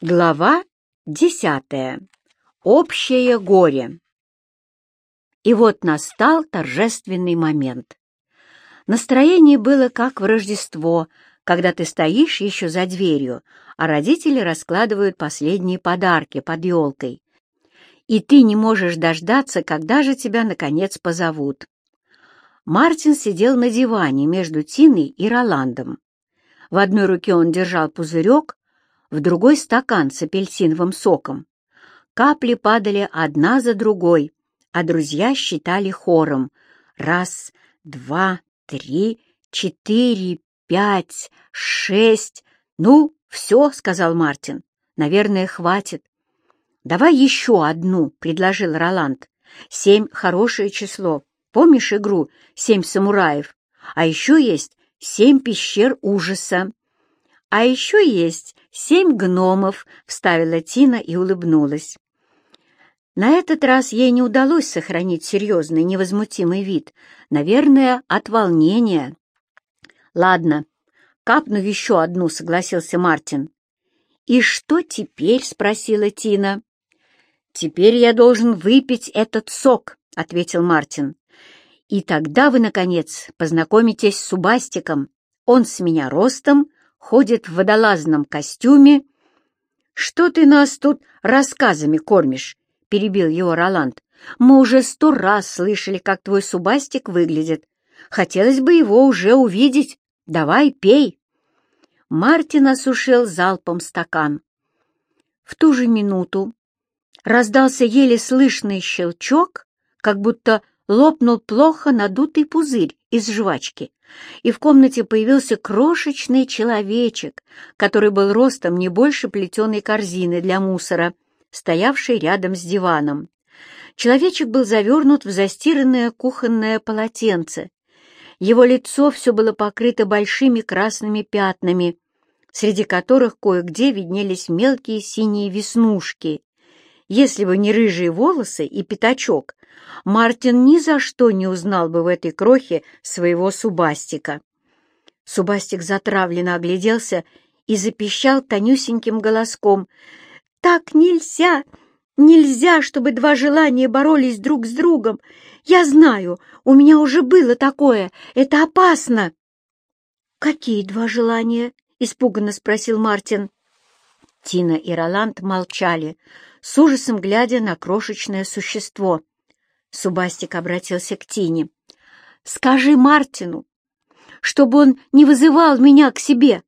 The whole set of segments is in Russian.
Глава десятая. Общее горе. И вот настал торжественный момент. Настроение было как в Рождество, когда ты стоишь еще за дверью, а родители раскладывают последние подарки под елкой. И ты не можешь дождаться, когда же тебя, наконец, позовут. Мартин сидел на диване между Тиной и Роландом. В одной руке он держал пузырек, в другой стакан с апельсиновым соком. Капли падали одна за другой, а друзья считали хором. Раз, два, три, четыре, пять, шесть. «Ну, все», — сказал Мартин. «Наверное, хватит». «Давай еще одну», — предложил Роланд. «Семь — хорошее число. Помнишь игру «Семь самураев»? А еще есть «Семь пещер ужаса». А еще есть «Семь гномов», — вставила Тина и улыбнулась. На этот раз ей не удалось сохранить серьезный, невозмутимый вид, наверное, от волнения. «Ладно, капну еще одну», — согласился Мартин. «И что теперь?» — спросила Тина. «Теперь я должен выпить этот сок», — ответил Мартин. «И тогда вы, наконец, познакомитесь с Убастиком. Он с меня ростом, ходит в водолазном костюме. «Что ты нас тут рассказами кормишь?» — перебил его Роланд. «Мы уже сто раз слышали, как твой субастик выглядит. Хотелось бы его уже увидеть. Давай, пей!» Мартин осушил залпом стакан. В ту же минуту раздался еле слышный щелчок, как будто лопнул плохо надутый пузырь из жвачки и в комнате появился крошечный человечек, который был ростом не больше плетеной корзины для мусора, стоявшей рядом с диваном. Человечек был завернут в застиранное кухонное полотенце. Его лицо все было покрыто большими красными пятнами, среди которых кое-где виднелись мелкие синие веснушки. Если бы не рыжие волосы и пятачок, Мартин ни за что не узнал бы в этой крохе своего Субастика. Субастик затравленно огляделся и запищал тонюсеньким голоском. «Так нельзя! Нельзя, чтобы два желания боролись друг с другом! Я знаю, у меня уже было такое! Это опасно!» «Какие два желания?» — испуганно спросил Мартин. Тина и Роланд молчали, с ужасом глядя на крошечное существо. Субастик обратился к Тине. «Скажи Мартину, чтобы он не вызывал меня к себе,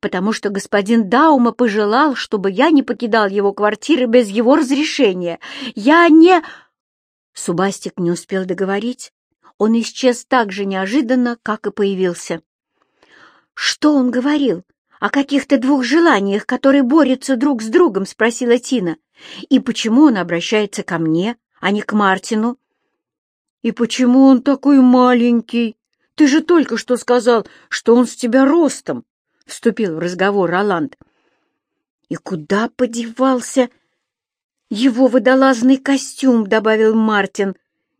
потому что господин Даума пожелал, чтобы я не покидал его квартиры без его разрешения. Я не...» Субастик не успел договорить. Он исчез так же неожиданно, как и появился. «Что он говорил? О каких-то двух желаниях, которые борются друг с другом?» — спросила Тина. «И почему он обращается ко мне?» А не к Мартину. «И почему он такой маленький? Ты же только что сказал, что он с тебя ростом!» — вступил в разговор Роланд. «И куда подевался его водолазный костюм?» — добавил Мартин.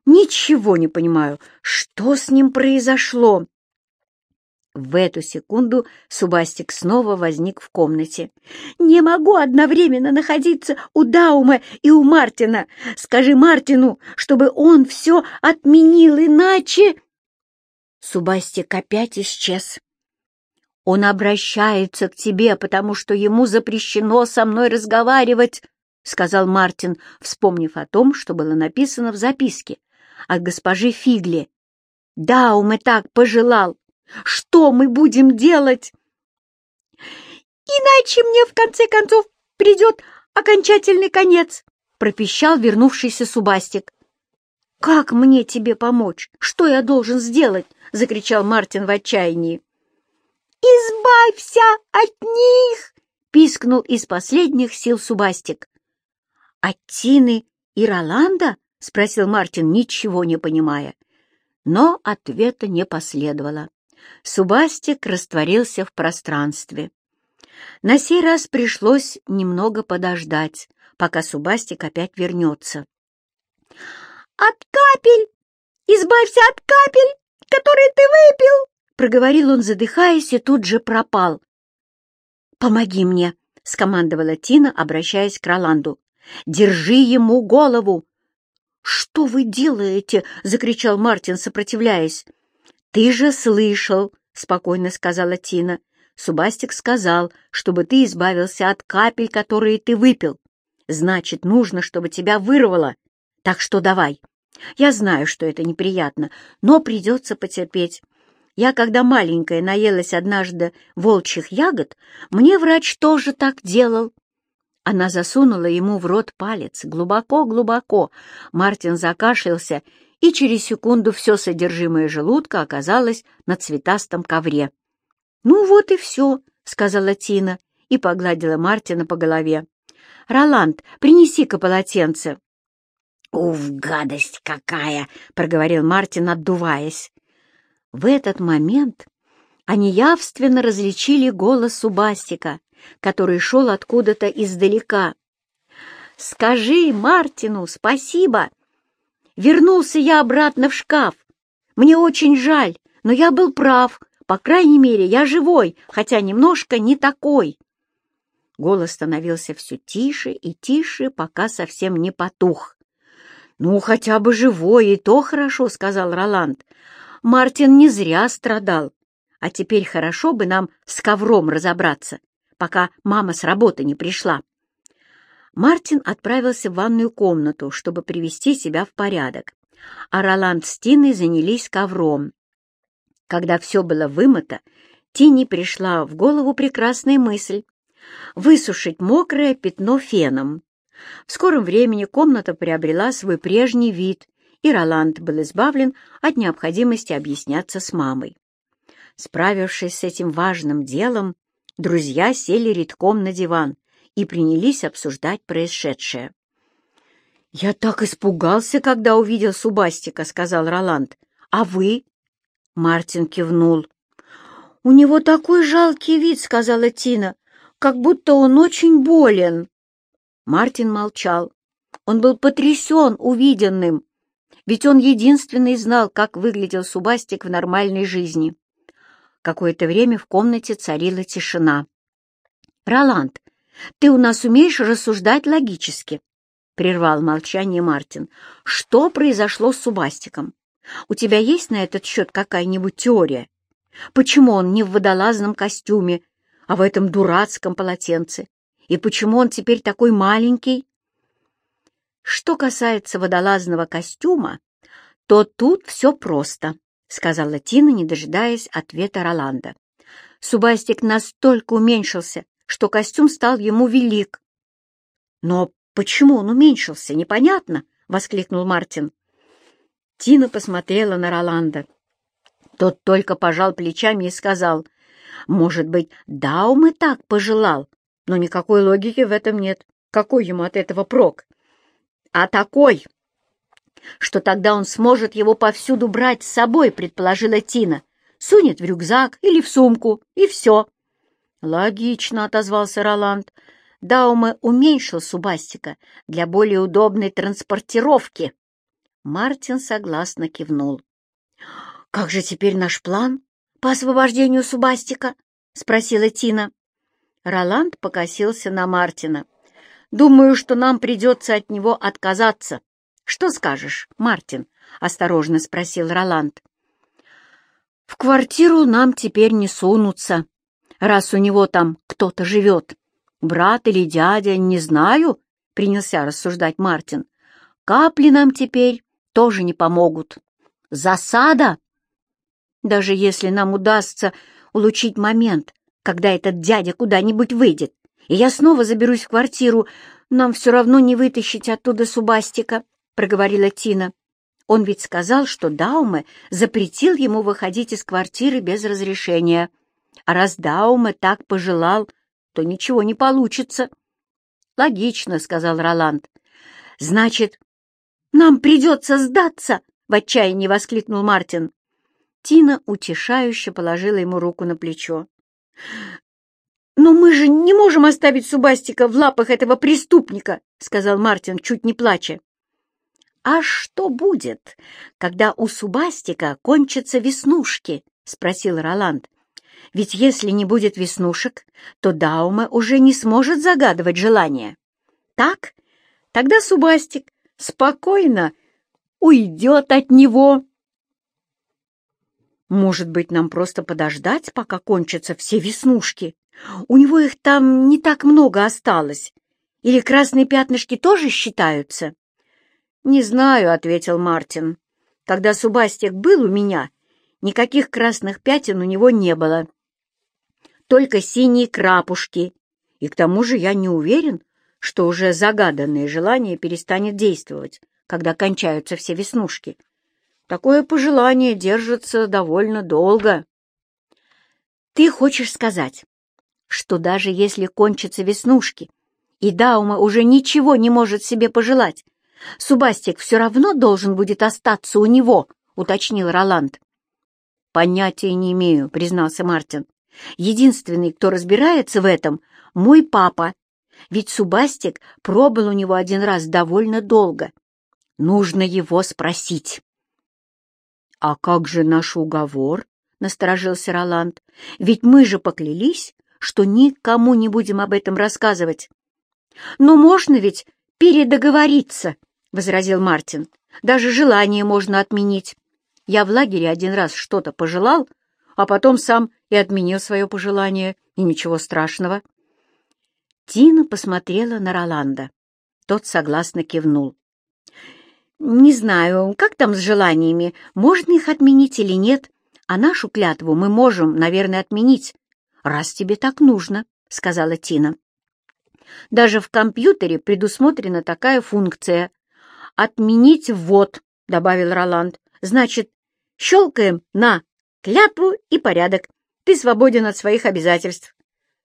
«Ничего не понимаю, что с ним произошло?» В эту секунду Субастик снова возник в комнате. «Не могу одновременно находиться у Даума и у Мартина. Скажи Мартину, чтобы он все отменил, иначе...» Субастик опять исчез. «Он обращается к тебе, потому что ему запрещено со мной разговаривать», — сказал Мартин, вспомнив о том, что было написано в записке от госпожи Фигли. «Даум и так пожелал, что мы будем делать? Иначе мне в конце концов придет окончательный конец, пропищал вернувшийся Субастик. «Как мне тебе помочь? Что я должен сделать?» — закричал Мартин в отчаянии. «Избавься от них!» — пискнул из последних сил Субастик. «От Тины и Роланда?» — спросил Мартин, ничего не понимая. Но ответа не последовало. Субастик растворился в пространстве. На сей раз пришлось немного подождать, пока Субастик опять вернется. «От капель! Избавься от капель, которые ты выпил!» Проговорил он, задыхаясь, и тут же пропал. «Помоги мне!» — скомандовала Тина, обращаясь к Роланду. «Держи ему голову!» «Что вы делаете?» — закричал Мартин, сопротивляясь. «Ты же слышал!» — спокойно сказала Тина. «Субастик сказал, чтобы ты избавился от капель, которые ты выпил. Значит, нужно, чтобы тебя вырвало. Так что давай. Я знаю, что это неприятно, но придется потерпеть. Я, когда маленькая, наелась однажды волчьих ягод, мне врач тоже так делал. Она засунула ему в рот палец, глубоко-глубоко. Мартин закашлялся, и через секунду все содержимое желудка оказалось на цветастом ковре. «Ну вот и все», — сказала Тина и погладила Мартина по голове. «Роланд, принеси-ка полотенце». «Уф, гадость какая!» — проговорил Мартин, отдуваясь. В этот момент они явственно различили голос Субастика, который шел откуда-то издалека. «Скажи Мартину спасибо! Вернулся я обратно в шкаф. Мне очень жаль, но я был прав. По крайней мере, я живой, хотя немножко не такой». Голос становился все тише и тише, пока совсем не потух. «Ну, хотя бы живой, и то хорошо», — сказал Роланд. Мартин не зря страдал. А теперь хорошо бы нам с ковром разобраться, пока мама с работы не пришла. Мартин отправился в ванную комнату, чтобы привести себя в порядок, а Роланд с Тиной занялись ковром. Когда все было вымыто, Тине пришла в голову прекрасная мысль — высушить мокрое пятно феном. В скором времени комната приобрела свой прежний вид, и Роланд был избавлен от необходимости объясняться с мамой. Справившись с этим важным делом, друзья сели редком на диван и принялись обсуждать происшедшее. «Я так испугался, когда увидел Субастика», — сказал Роланд. «А вы?» — Мартин кивнул. «У него такой жалкий вид», — сказала Тина, — «как будто он очень болен». Мартин молчал. Он был потрясен увиденным ведь он единственный знал, как выглядел Субастик в нормальной жизни. Какое-то время в комнате царила тишина. «Роланд, ты у нас умеешь рассуждать логически?» — прервал молчание Мартин. «Что произошло с Субастиком? У тебя есть на этот счет какая-нибудь теория? Почему он не в водолазном костюме, а в этом дурацком полотенце? И почему он теперь такой маленький?» Что касается водолазного костюма, то тут все просто, — сказала Тина, не дожидаясь ответа Роланда. Субастик настолько уменьшился, что костюм стал ему велик. «Но почему он уменьшился, непонятно», — воскликнул Мартин. Тина посмотрела на Роланда. Тот только пожал плечами и сказал, «Может быть, Даум и так пожелал, но никакой логики в этом нет. Какой ему от этого прок?» а такой, что тогда он сможет его повсюду брать с собой, предположила Тина. Сунет в рюкзак или в сумку, и все. Логично, отозвался Роланд. Дауме уменьшил Субастика для более удобной транспортировки. Мартин согласно кивнул. «Как же теперь наш план по освобождению Субастика?» — спросила Тина. Роланд покосился на Мартина. Думаю, что нам придется от него отказаться. Что скажешь, Мартин? — осторожно спросил Роланд. В квартиру нам теперь не сунутся, раз у него там кто-то живет. Брат или дядя, не знаю, — принялся рассуждать Мартин. Капли нам теперь тоже не помогут. Засада! Даже если нам удастся улучшить момент, когда этот дядя куда-нибудь выйдет, и я снова заберусь в квартиру. Нам все равно не вытащить оттуда Субастика», — проговорила Тина. Он ведь сказал, что Дауме запретил ему выходить из квартиры без разрешения. А раз Дауме так пожелал, то ничего не получится. «Логично», — сказал Роланд. «Значит, нам придется сдаться!» — в отчаянии воскликнул Мартин. Тина утешающе положила ему руку на плечо. «Но мы же не можем оставить Субастика в лапах этого преступника», — сказал Мартин, чуть не плача. «А что будет, когда у Субастика кончатся веснушки?» — спросил Роланд. Ведь если не будет веснушек, то Даума уже не сможет загадывать желание. Так? Тогда Субастик спокойно уйдет от него. Может быть, нам просто подождать, пока кончатся все веснушки? У него их там не так много осталось. Или красные пятнышки тоже считаются? «Не знаю», — ответил Мартин. «Когда Субастик был у меня, никаких красных пятен у него не было. Только синие крапушки. И к тому же я не уверен, что уже загаданное желание перестанет действовать, когда кончаются все веснушки. Такое пожелание держится довольно долго». «Ты хочешь сказать, что даже если кончатся веснушки, и Даума уже ничего не может себе пожелать, Субастик все равно должен будет остаться у него, уточнил Роланд. Понятия не имею, признался Мартин. Единственный, кто разбирается в этом, мой папа. Ведь Субастик пробыл у него один раз довольно долго. Нужно его спросить. «А как же наш уговор?» — насторожился Роланд. «Ведь мы же поклялись, что никому не будем об этом рассказывать. Но можно ведь передоговориться?» — возразил Мартин. «Даже желание можно отменить. Я в лагере один раз что-то пожелал, а потом сам и отменил свое пожелание, и ничего страшного». Тина посмотрела на Роланда. Тот согласно кивнул. «Не знаю, как там с желаниями, можно их отменить или нет, а нашу клятву мы можем, наверное, отменить, раз тебе так нужно», — сказала Тина. «Даже в компьютере предусмотрена такая функция «Отменить ввод», — добавил Роланд. «Значит, щелкаем на клятву и порядок. Ты свободен от своих обязательств».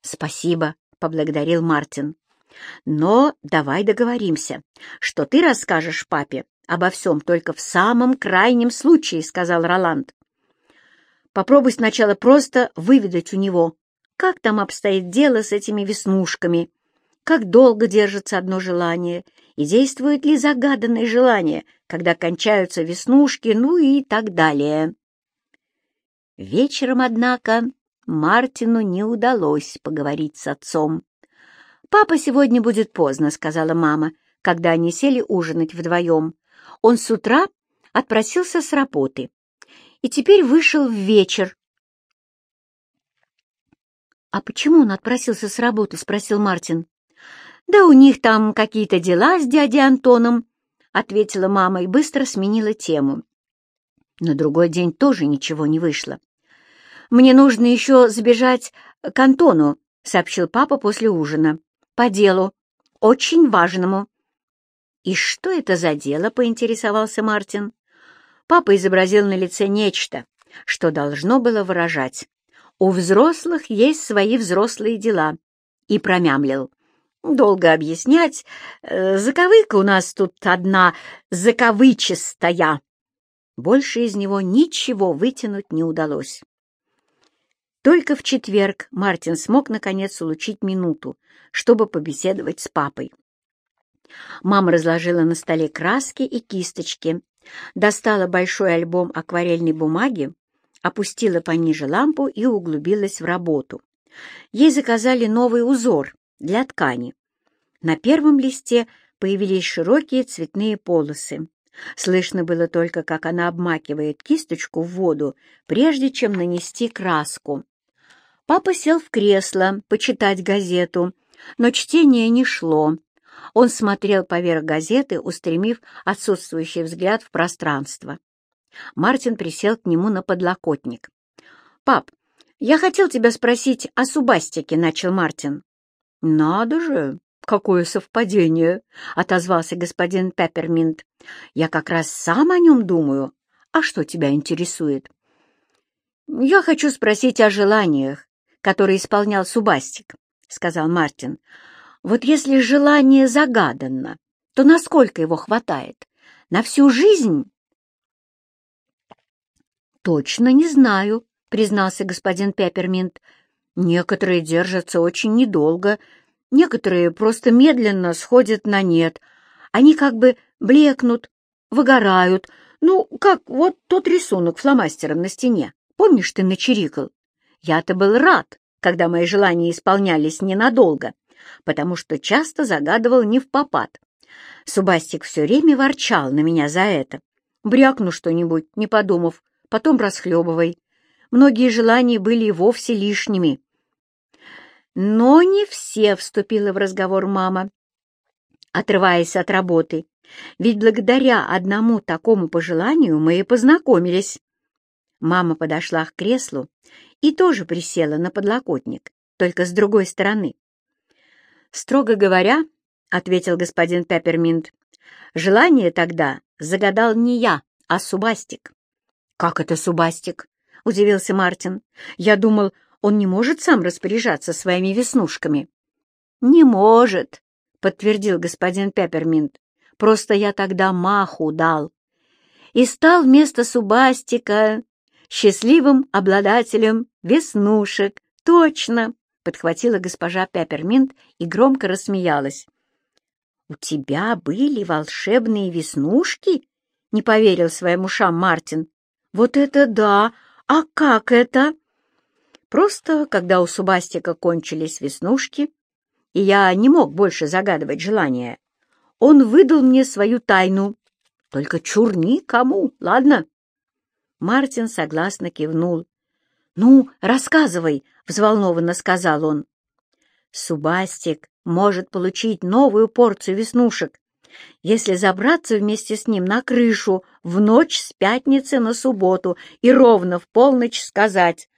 «Спасибо», — поблагодарил Мартин. «Но давай договоримся, что ты расскажешь папе обо всем только в самом крайнем случае», — сказал Роланд. «Попробуй сначала просто выведать у него, как там обстоит дело с этими веснушками, как долго держится одно желание и действует ли загаданное желание, когда кончаются веснушки, ну и так далее. Вечером, однако, Мартину не удалось поговорить с отцом. «Папа сегодня будет поздно», — сказала мама, когда они сели ужинать вдвоем. Он с утра отпросился с работы и теперь вышел в вечер. «А почему он отпросился с работы?» — спросил Мартин. «Да у них там какие-то дела с дядей Антоном», — ответила мама и быстро сменила тему. На другой день тоже ничего не вышло. «Мне нужно еще забежать к Антону», — сообщил папа после ужина. «По делу. Очень важному». «И что это за дело?» — поинтересовался Мартин. Папа изобразил на лице нечто, что должно было выражать. «У взрослых есть свои взрослые дела», и промямлил. Долго объяснять. Э, заковыка у нас тут одна заковычистая. Больше из него ничего вытянуть не удалось. Только в четверг Мартин смог наконец улучить минуту, чтобы побеседовать с папой. Мама разложила на столе краски и кисточки, достала большой альбом акварельной бумаги, опустила пониже лампу и углубилась в работу. Ей заказали новый узор для ткани. На первом листе появились широкие цветные полосы. Слышно было только, как она обмакивает кисточку в воду, прежде чем нанести краску. Папа сел в кресло почитать газету, но чтение не шло. Он смотрел поверх газеты, устремив отсутствующий взгляд в пространство. Мартин присел к нему на подлокотник. «Пап, я хотел тебя спросить о Субастике», — начал Мартин. «Надо же, какое совпадение!» — отозвался господин Пепперминт. «Я как раз сам о нем думаю. А что тебя интересует?» «Я хочу спросить о желаниях, которые исполнял Субастик», — сказал Мартин. «Вот если желание загадано, то насколько его хватает? На всю жизнь?» «Точно не знаю», — признался господин Пепперминт. Некоторые держатся очень недолго, некоторые просто медленно сходят на нет. Они как бы блекнут, выгорают. Ну, как вот тот рисунок фломастером на стене. Помнишь, ты начерикал? Я-то был рад, когда мои желания исполнялись ненадолго, потому что часто загадывал не в попад. Субастик все время ворчал на меня за это. Брякну что-нибудь, не подумав, потом расхлебывай. Многие желания были вовсе лишними. Но не все вступила в разговор мама, отрываясь от работы, ведь благодаря одному такому пожеланию мы и познакомились. Мама подошла к креслу и тоже присела на подлокотник, только с другой стороны. «Строго говоря, — ответил господин Пепперминт, — желание тогда загадал не я, а Субастик». «Как это Субастик?» — удивился Мартин. «Я думал, он не может сам распоряжаться своими веснушками». «Не может», — подтвердил господин Пепперминт. «Просто я тогда маху дал. И стал вместо Субастика счастливым обладателем веснушек. Точно!» — подхватила госпожа Пепперминт и громко рассмеялась. «У тебя были волшебные веснушки?» — не поверил своим ушам Мартин. «Вот это да! А как это?» Просто, когда у Субастика кончились веснушки, и я не мог больше загадывать желания, он выдал мне свою тайну. Только чур никому, ладно? Мартин согласно кивнул. «Ну, рассказывай», — взволнованно сказал он. «Субастик может получить новую порцию веснушек, если забраться вместе с ним на крышу в ночь с пятницы на субботу и ровно в полночь сказать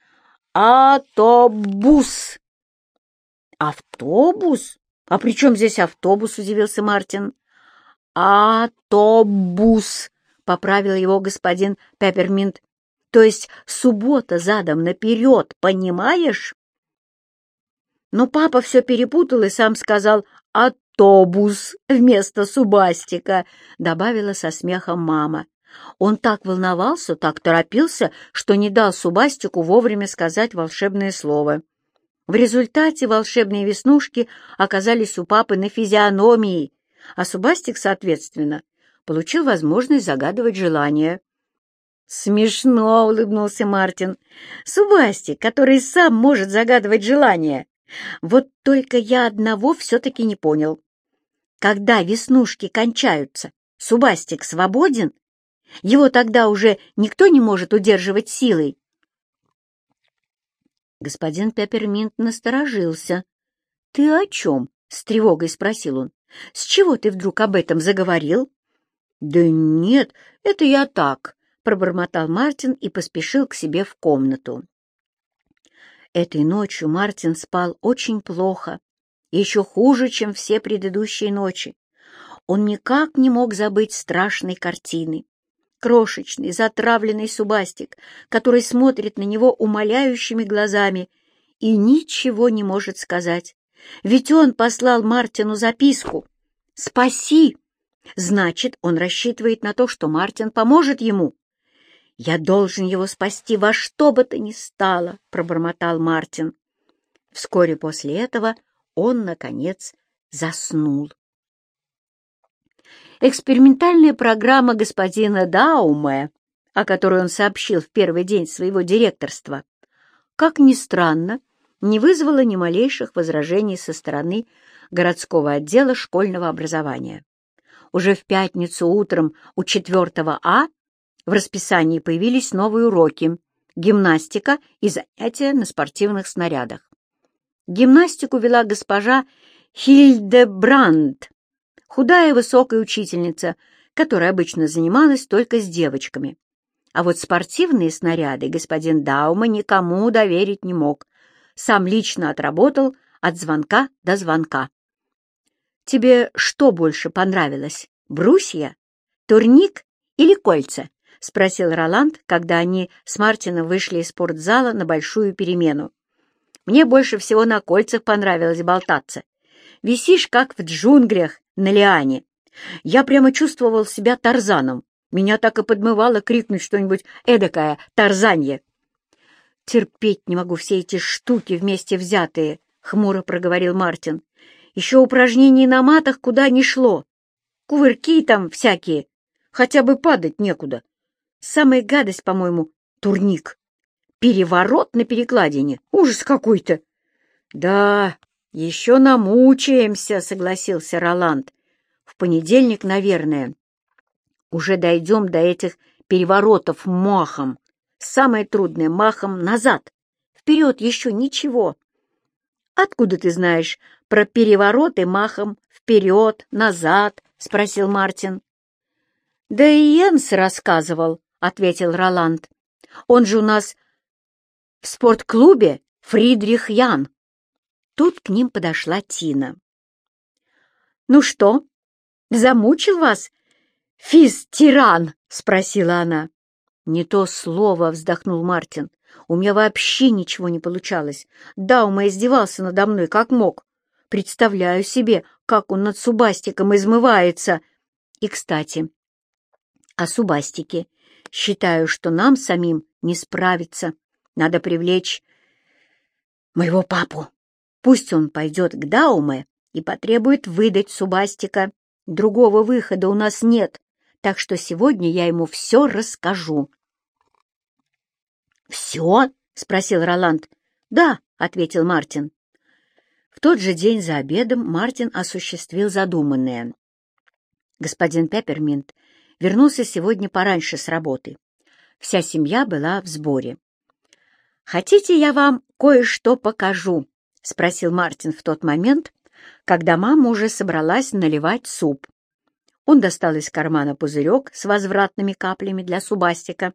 «Автобус!» «Автобус? А при чем здесь автобус?» — удивился Мартин. «Автобус!» — поправил его господин Пепперминт. «То есть суббота задом наперед, понимаешь?» Но папа все перепутал и сам сказал «автобус» вместо субастика, добавила со смехом мама. Он так волновался, так торопился, что не дал Субастику вовремя сказать волшебное слово. В результате волшебные веснушки оказались у папы на физиономии, а Субастик, соответственно, получил возможность загадывать желания. «Смешно!» — улыбнулся Мартин. «Субастик, который сам может загадывать желания. Вот только я одного все-таки не понял. Когда веснушки кончаются, Субастик свободен? Его тогда уже никто не может удерживать силой. Господин Пепперминт насторожился. — Ты о чем? — с тревогой спросил он. — С чего ты вдруг об этом заговорил? — Да нет, это я так, — пробормотал Мартин и поспешил к себе в комнату. Этой ночью Мартин спал очень плохо, еще хуже, чем все предыдущие ночи. Он никак не мог забыть страшной картины. Крошечный, затравленный субастик, который смотрит на него умоляющими глазами и ничего не может сказать. Ведь он послал Мартину записку «Спаси!» Значит, он рассчитывает на то, что Мартин поможет ему. «Я должен его спасти во что бы то ни стало», — пробормотал Мартин. Вскоре после этого он, наконец, заснул. Экспериментальная программа господина Дауме, о которой он сообщил в первый день своего директорства, как ни странно, не вызвала ни малейших возражений со стороны городского отдела школьного образования. Уже в пятницу утром у 4 А в расписании появились новые уроки — гимнастика и занятия на спортивных снарядах. Гимнастику вела госпожа Хильдебранд, худая высокая учительница, которая обычно занималась только с девочками. А вот спортивные снаряды господин Даума никому доверить не мог. Сам лично отработал от звонка до звонка. «Тебе что больше понравилось, брусья, турник или кольца?» — спросил Роланд, когда они с Мартином вышли из спортзала на большую перемену. «Мне больше всего на кольцах понравилось болтаться. Висишь, как в джунглях на лиане. Я прямо чувствовал себя Тарзаном. Меня так и подмывало крикнуть что-нибудь эдакое «Тарзанье!» «Терпеть не могу все эти штуки вместе взятые», — хмуро проговорил Мартин. «Еще упражнений на матах куда ни шло. Кувырки там всякие. Хотя бы падать некуда. Самая гадость, по-моему, турник. переворот на перекладине. Ужас какой-то. Да, еще намучаемся, согласился Роланд. В понедельник, наверное, уже дойдем до этих переворотов махом. Самое трудное — махом назад. Вперед еще ничего. Откуда ты знаешь про перевороты махом вперед, назад? — спросил Мартин. Да и Йенс рассказывал, — ответил Роланд. Он же у нас в спортклубе Фридрих Ян. Тут к ним подошла Тина. «Ну что, замучил вас физ-тиран?» — спросила она. «Не то слово», — вздохнул Мартин. «У меня вообще ничего не получалось. Да, Даума издевался надо мной как мог. Представляю себе, как он над Субастиком измывается. И, кстати, о Субастике. Считаю, что нам самим не справиться. Надо привлечь моего папу. Пусть он пойдет к Дауме и потребует выдать Субастика. Другого выхода у нас нет, так что сегодня я ему все расскажу. «Все?» — спросил Роланд. «Да», — ответил Мартин. В тот же день за обедом Мартин осуществил задуманное. Господин Пепперминт вернулся сегодня пораньше с работы. Вся семья была в сборе. «Хотите, я вам кое-что покажу?» — спросил Мартин в тот момент, когда мама уже собралась наливать суп. Он достал из кармана пузырек с возвратными каплями для субастика.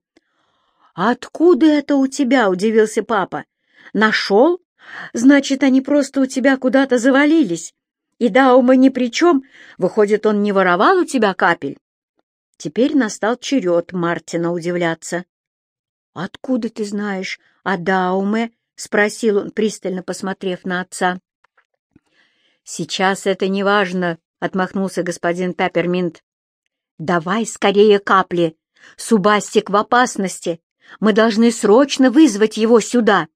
«Откуда это у тебя?» — удивился папа. «Нашел? Значит, они просто у тебя куда-то завалились. И Даума ни при чем. Выходит, он не воровал у тебя капель?» Теперь настал черед Мартина удивляться. «Откуда ты знаешь о Дауме?» — спросил он, пристально посмотрев на отца. «Сейчас это не важно», — отмахнулся господин Пепперминт. «Давай скорее капли. Субастик в опасности. Мы должны срочно вызвать его сюда».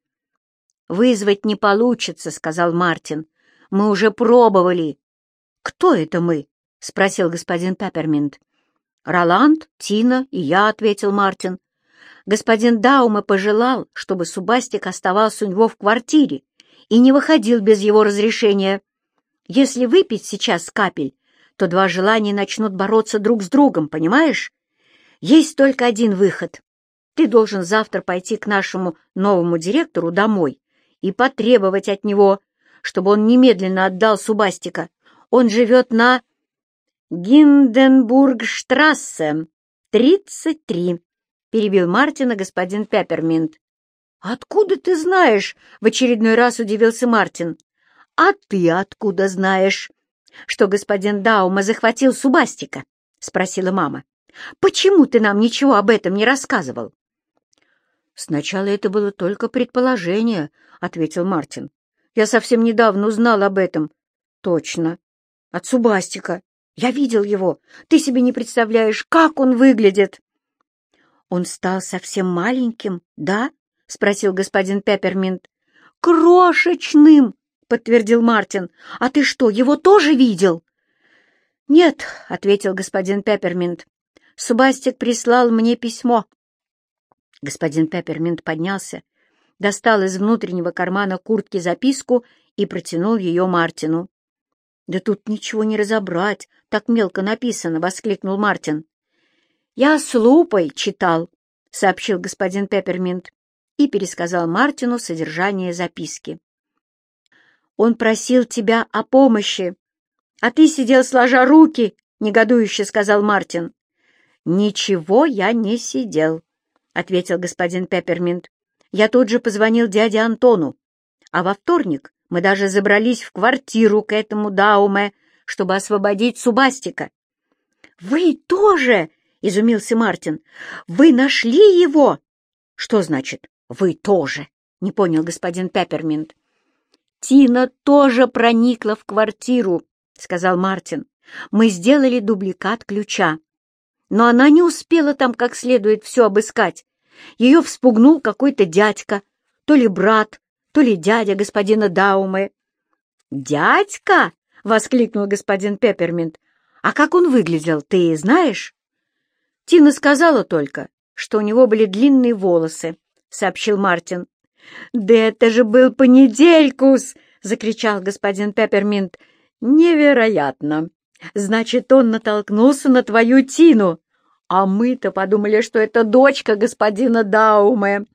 «Вызвать не получится», — сказал Мартин. «Мы уже пробовали». «Кто это мы?» — спросил господин Пепперминт. «Роланд, Тина и я», — ответил Мартин. «Господин Дауме пожелал, чтобы Субастик оставался у него в квартире и не выходил без его разрешения. Если выпить сейчас капель, то два желания начнут бороться друг с другом, понимаешь? Есть только один выход. Ты должен завтра пойти к нашему новому директору домой и потребовать от него, чтобы он немедленно отдал Субастика. Он живет на «Гинденбургштрассе, 33», — перебил Мартина господин Пепперминт. «Откуда ты знаешь?» — в очередной раз удивился Мартин. «А ты откуда знаешь?» «Что господин Даума захватил Субастика?» — спросила мама. «Почему ты нам ничего об этом не рассказывал?» «Сначала это было только предположение», — ответил Мартин. «Я совсем недавно узнал об этом». «Точно. От Субастика. Я видел его. Ты себе не представляешь, как он выглядит. Он стал совсем маленьким, да? — спросил господин Пепперминт. Крошечным, — подтвердил Мартин. А ты что, его тоже видел? Нет, — ответил господин Пепперминт. Субастик прислал мне письмо. Господин Пепперминт поднялся, достал из внутреннего кармана куртки записку и протянул ее Мартину. «Да тут ничего не разобрать, так мелко написано!» — воскликнул Мартин. «Я с лупой читал», — сообщил господин Пепперминт и пересказал Мартину содержание записки. «Он просил тебя о помощи, а ты сидел сложа руки», — негодующе сказал Мартин. «Ничего я не сидел», — ответил господин Пепперминт. «Я тут же позвонил дяде Антону, а во вторник мы даже забрались в квартиру к этому Дауме, чтобы освободить Субастика. «Вы тоже?» — изумился Мартин. «Вы нашли его?» «Что значит «вы тоже»?» — не понял господин Пепперминт. «Тина тоже проникла в квартиру», — сказал Мартин. «Мы сделали дубликат ключа. Но она не успела там как следует все обыскать. Ее вспугнул какой-то дядька, то ли брат, то ли дядя господина Даумы. «Дядька!» — воскликнул господин Пепперминт. «А как он выглядел, ты знаешь?» Тина сказала только, что у него были длинные волосы, сообщил Мартин. «Да это же был понеделькус!» — закричал господин Пепперминт. «Невероятно! Значит, он натолкнулся на твою Тину, а мы-то подумали, что это дочка господина Дауме».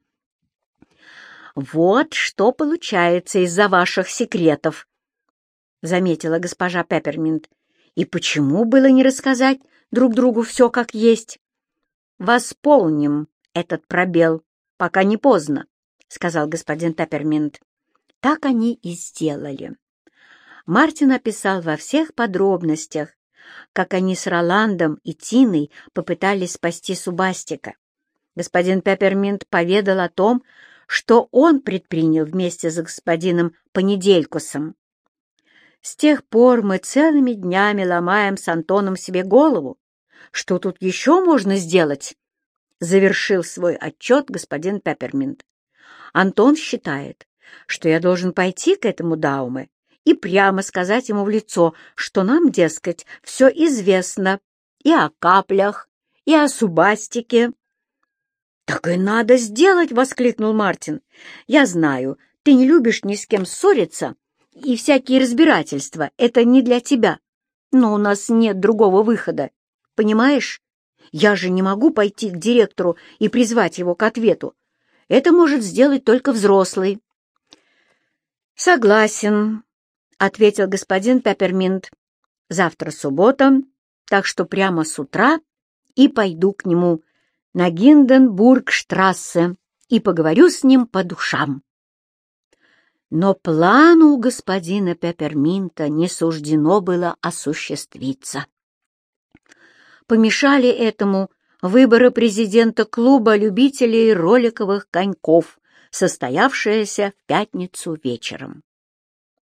«Вот что получается из-за ваших секретов», — заметила госпожа Пепперминт. «И почему было не рассказать друг другу все как есть?» «Восполним этот пробел, пока не поздно», — сказал господин Пепперминт. Так они и сделали. Мартин описал во всех подробностях, как они с Роландом и Тиной попытались спасти Субастика. Господин Пепперминт поведал о том, что он предпринял вместе с господином Понеделькусом. С тех пор мы целыми днями ломаем с Антоном себе голову. Что тут еще можно сделать? Завершил свой отчет господин Пепперминт. Антон считает, что я должен пойти к этому Дауме и прямо сказать ему в лицо, что нам, дескать, все известно и о каплях, и о субастике. «Так и надо сделать!» — воскликнул Мартин. «Я знаю, ты не любишь ни с кем ссориться, и всякие разбирательства — это не для тебя. Но у нас нет другого выхода, понимаешь? Я же не могу пойти к директору и призвать его к ответу. Это может сделать только взрослый». «Согласен», ответил господин Пепперминт. «Завтра суббота, так что прямо с утра и пойду к нему на Гинденбургштрассе и поговорю с ним по душам». Но плану господина Пепперминта не суждено было осуществиться. Помешали этому выборы президента клуба любителей роликовых коньков, состоявшиеся в пятницу вечером.